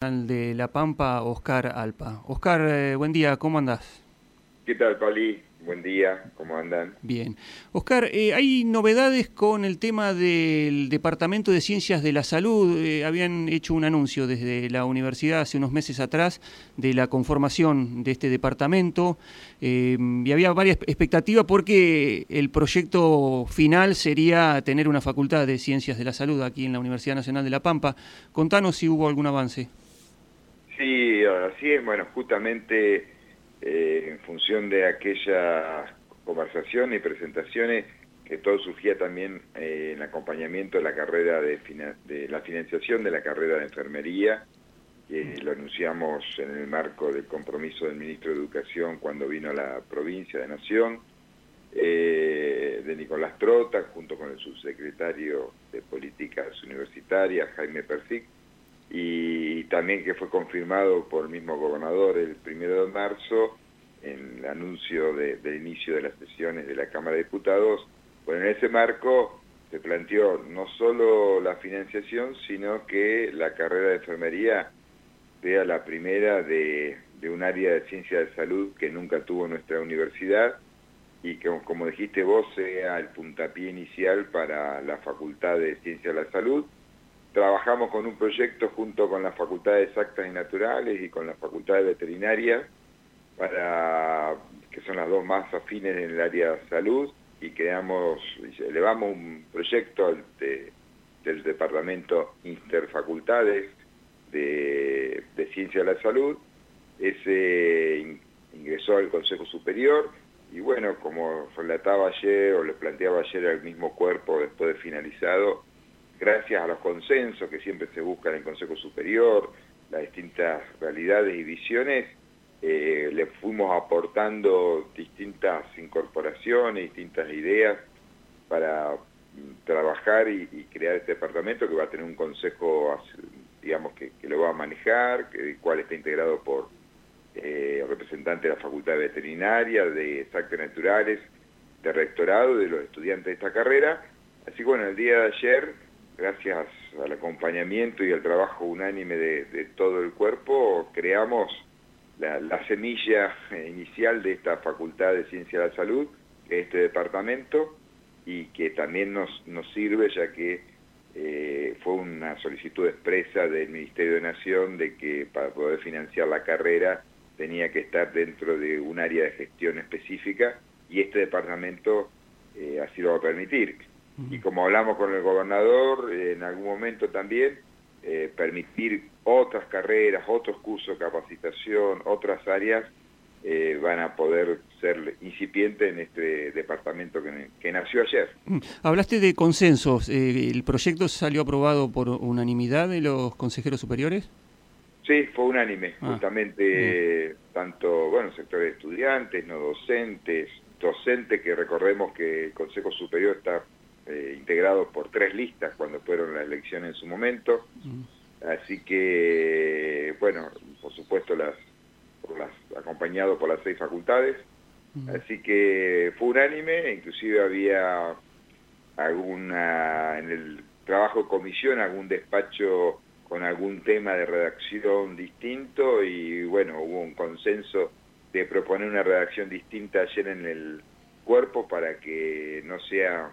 de La Pampa, Oscar Alpa. Oscar, eh, buen día, ¿cómo andás? ¿Qué tal, Pali? Buen día, ¿cómo andan? Bien. Oscar, eh, hay novedades con el tema del Departamento de Ciencias de la Salud. Eh, habían hecho un anuncio desde la universidad hace unos meses atrás de la conformación de este departamento y había varias expectativas porque el proyecto final sería tener una facultad de Ciencias de la Salud aquí en la Universidad Nacional de La Pampa. Contanos si hubo algún avance. Sí, así es. Bueno, justamente eh, en función de aquellas conversaciones y presentaciones que todo surgía también eh, en acompañamiento de la carrera de, de, la financiación de la carrera de enfermería, que lo anunciamos en el marco del compromiso del ministro de Educación cuando vino a la provincia de Nación, eh, de Nicolás Trota, junto con el subsecretario de Políticas Universitarias, Jaime Persic, y también que fue confirmado por el mismo gobernador el primero de marzo en el anuncio del inicio de las sesiones de la Cámara de Diputados. Bueno, en ese marco se planteó no solo la financiación, sino que la carrera de enfermería sea la primera de, de un área de ciencia de salud que nunca tuvo nuestra universidad y que, como dijiste vos, sea el puntapié inicial para la Facultad de Ciencia de la Salud, Trabajamos con un proyecto junto con las facultades exactas y naturales y con las facultades veterinarias, para, que son las dos más afines en el área de salud, y creamos, elevamos un proyecto del Departamento Interfacultades de, de Ciencia de la Salud. Ese ingresó al Consejo Superior y bueno, como relataba ayer o le planteaba ayer al mismo cuerpo después de finalizado, gracias a los consensos que siempre se buscan en el Consejo Superior, las distintas realidades y visiones, eh, le fuimos aportando distintas incorporaciones, distintas ideas para mm, trabajar y, crear este departamento que va a tener un consejo, digamos, que, lo va a manejar, que, el cual está integrado por eh, representantes de la Facultad de Veterinaria, de Exactas Naturales, de Rectorado, de los estudiantes de esta carrera. Así que bueno, el día de ayer gracias al acompañamiento y al trabajo unánime de, todo el cuerpo, creamos la, semilla inicial de esta Facultad de Ciencia de la Salud, este departamento, y que también nos, nos sirve ya que eh, fue una solicitud expresa del Ministerio de Nación de que para poder financiar la carrera tenía que estar dentro de un área de gestión específica y este departamento eh, así lo va a permitir y como hablamos con el gobernador, en algún momento también, eh, permitir otras carreras, otros cursos de capacitación, otras áreas, eh, van a poder ser incipientes en este departamento que, nació ayer. Mm. Hablaste de consensos. Eh, ¿El proyecto salió aprobado por unanimidad de los consejeros superiores? Sí, fue unánime, ah, justamente tanto, bueno, sectores de estudiantes, no docentes, docentes que recordemos que el Consejo Superior está eh, integrado por tres listas cuando fueron las elecciones en su momento. Así que, bueno, por supuesto, las, las acompañado por las seis facultades. Así que fue unánime, inclusive había alguna, en el trabajo de comisión, algún despacho con algún tema de redacción distinto y bueno, hubo un consenso de proponer una redacción distinta ayer en el cuerpo para que no sea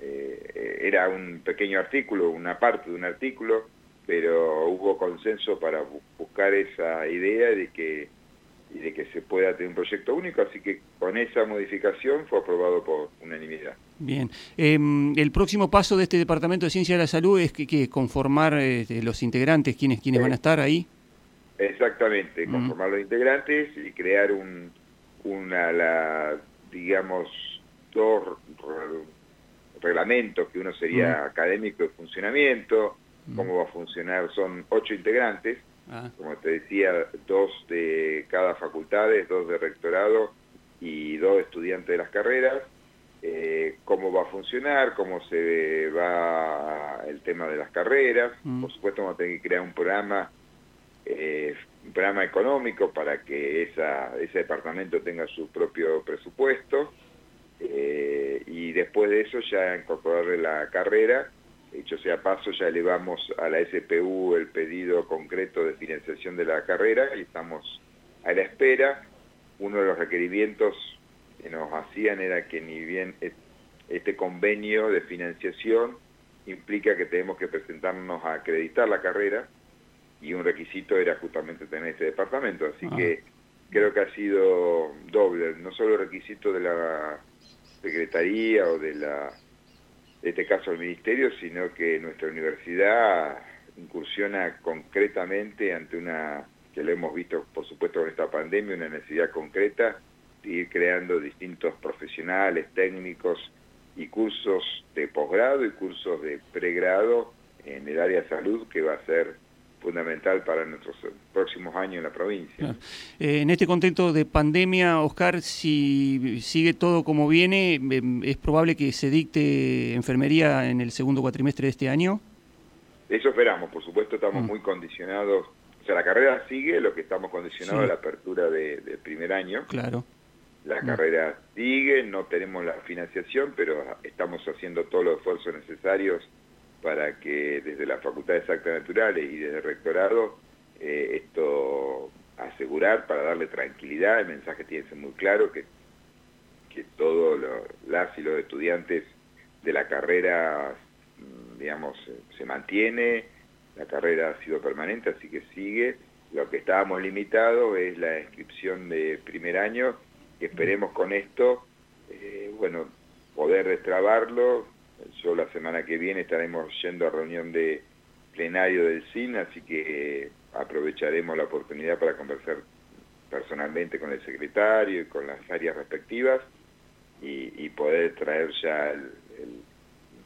eh, era un pequeño artículo, una parte de un artículo, pero hubo consenso para buscar esa idea de que y de que se pueda tener un proyecto único, así que con esa modificación fue aprobado por unanimidad. Bien, em, el próximo paso de este Departamento de Ciencia de la Salud es que, conformar este, los integrantes, quienes, quienes van a estar ahí. Exactamente, conformar los integrantes y crear un, una, la, digamos, dos reglamentos, que uno sería académico de funcionamiento, cómo va a funcionar, son ocho integrantes, ah. como te decía, dos de cada facultad, dos de rectorado y dos estudiantes de las carreras, eh, cómo va a funcionar, cómo se va el tema de las carreras, por supuesto vamos a tener que crear un programa eh, un programa económico para que esa, ese departamento tenga su propio presupuesto, eh, y después de eso ya incorporarle la carrera hecho sea paso, ya elevamos a la SPU el pedido concreto de financiación de la carrera y estamos a la espera. Uno de los requerimientos que nos hacían era que ni bien este convenio de financiación implica que tenemos que presentarnos a acreditar la carrera y un requisito era justamente tener este departamento, así ah. que creo que ha sido doble, no solo el requisito de la Secretaría o de la, de este caso el Ministerio, sino que nuestra universidad incursiona concretamente ante una, que lo hemos visto por supuesto con esta pandemia, una necesidad concreta ir creando distintos profesionales, técnicos y cursos de posgrado y cursos de pregrado en el área de salud que va a ser fundamental para nuestros próximos años en la provincia. Eh, en este contexto de pandemia, Oscar, si sigue todo como viene, em, ¿es probable que se dicte enfermería en el segundo cuatrimestre de este año? Eso esperamos, por supuesto estamos mm. muy condicionados, o sea, la carrera sigue, lo que estamos condicionados a la apertura del de primer año. Claro. La mm. carrera sigue, no tenemos la financiación, pero estamos haciendo todos los esfuerzos necesarios para que desde la Facultad de Exactas Naturales y desde el Rectorado eh, esto asegurar para darle tranquilidad, el mensaje tiene que ser muy claro, que, que todos las y los estudiantes de la carrera, mm, digamos, se mantiene, la carrera ha sido permanente, así que sigue. Lo que estábamos limitados es la inscripción de primer año, esperemos con esto, eh, bueno, poder destrabarlo, yo la semana que viene estaremos yendo a reunión de plenario del CIN, así que aprovecharemos la oportunidad para conversar personalmente con el secretario y con las áreas respectivas y, poder traer ya el,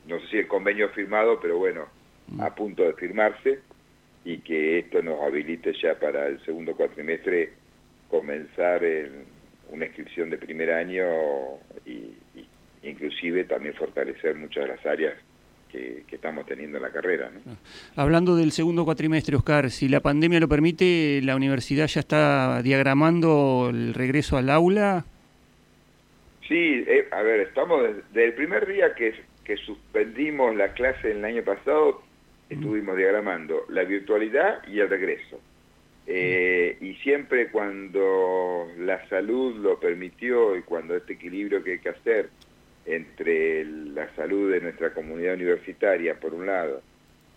no sé si el convenio firmado, pero bueno, mm. a punto de firmarse y que esto nos habilite ya para el segundo cuatrimestre comenzar en una inscripción de primer año y, inclusive también fortalecer muchas de las áreas que, estamos teniendo en la carrera. Ah. Hablando del segundo cuatrimestre, Oscar, si la pandemia lo permite, ¿la universidad ya está diagramando el regreso al aula? Sí, eh, a ver, estamos desde el primer día que, que suspendimos la clase el año pasado, estuvimos diagramando la virtualidad y el regreso. Eh, y siempre cuando la salud lo permitió y cuando este equilibrio que hay que hacer entre la salud de nuestra comunidad universitaria, por un lado,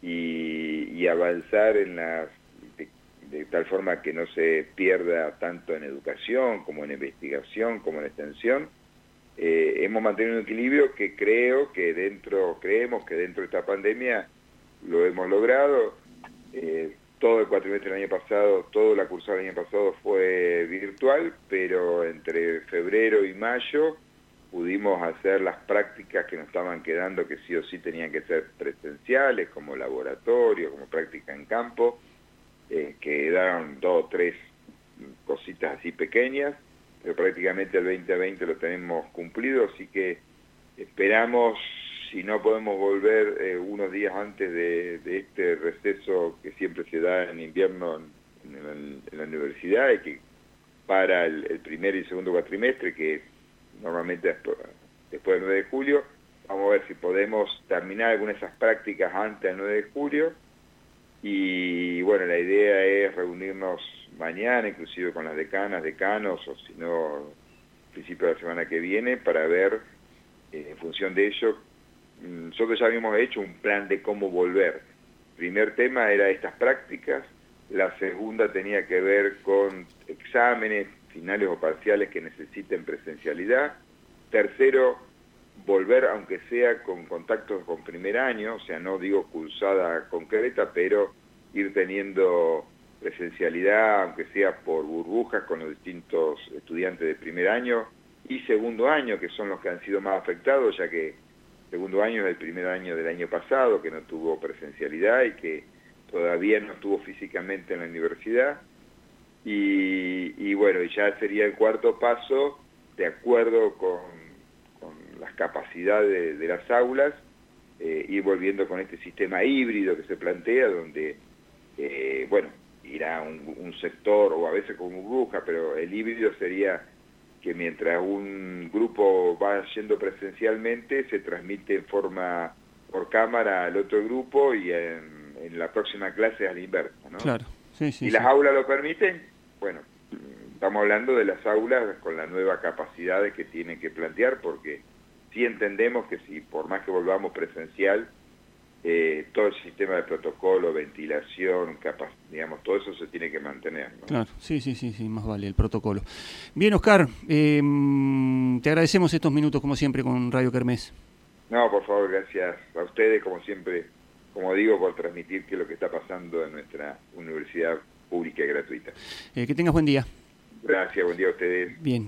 y, avanzar en la, de, tal forma que no se pierda tanto en educación como en investigación, como en extensión, eh, hemos mantenido un equilibrio que creo que dentro, creemos que dentro de esta pandemia lo hemos logrado. Eh, todo el cuatrimestre del año pasado, todo la cursada del año pasado fue virtual, pero entre febrero y mayo pudimos hacer las prácticas que nos estaban quedando que sí o sí tenían que ser presenciales, como laboratorio, como práctica en campo, eh, que daban dos o tres cositas así pequeñas, pero prácticamente el 2020 lo tenemos cumplido, así que esperamos, si no podemos volver eh, unos días antes de, este receso que siempre se da en invierno en, la universidad y que para el, el primer y segundo cuatrimestre, que normalmente después, del 9 de julio. Vamos a ver si podemos terminar algunas de esas prácticas antes del 9 de julio. Y bueno, la idea es reunirnos mañana, inclusive con las decanas, decanos, o si no, principio de la semana que viene, para ver, eh, en función de ello, mm, nosotros ya habíamos hecho un plan de cómo volver. El primer tema era estas prácticas, la segunda tenía que ver con exámenes, finales o parciales que necesiten presencialidad. Tercero, volver aunque sea con contactos con primer año, o sea, no digo cursada concreta, pero ir teniendo presencialidad, aunque sea por burbujas con los distintos estudiantes de primer año y segundo año, que son los que han sido más afectados, ya que segundo año es el primer año del año pasado, que no tuvo presencialidad y que todavía no estuvo físicamente en la universidad. Y, bueno, ya sería el cuarto paso, de acuerdo con, las capacidades de, las aulas, eh, ir volviendo con este sistema híbrido que se plantea, donde, eh, bueno, irá un, sector o a veces con burbuja, pero el híbrido sería que mientras un grupo va yendo presencialmente, se transmite en forma por cámara al otro grupo y en, la próxima clase al inverso. ¿no? Claro, sí, sí. ¿Y las aulas lo permiten? Bueno, estamos hablando de las aulas con las nuevas capacidades que tienen que plantear porque sí entendemos que si por más que volvamos presencial, eh, todo el sistema de protocolo, ventilación, capaz, digamos, todo eso se tiene que mantener. Claro, sí, sí, sí, sí, más vale el protocolo. Bien, Oscar, em, te agradecemos estos minutos como siempre con Radio Kermés. No, por favor, gracias a ustedes, como siempre, como digo, por transmitir qué es lo que está pasando en nuestra universidad pública y gratuita. Eh, que tengas buen día. Gracias, buen día a ustedes. Bien.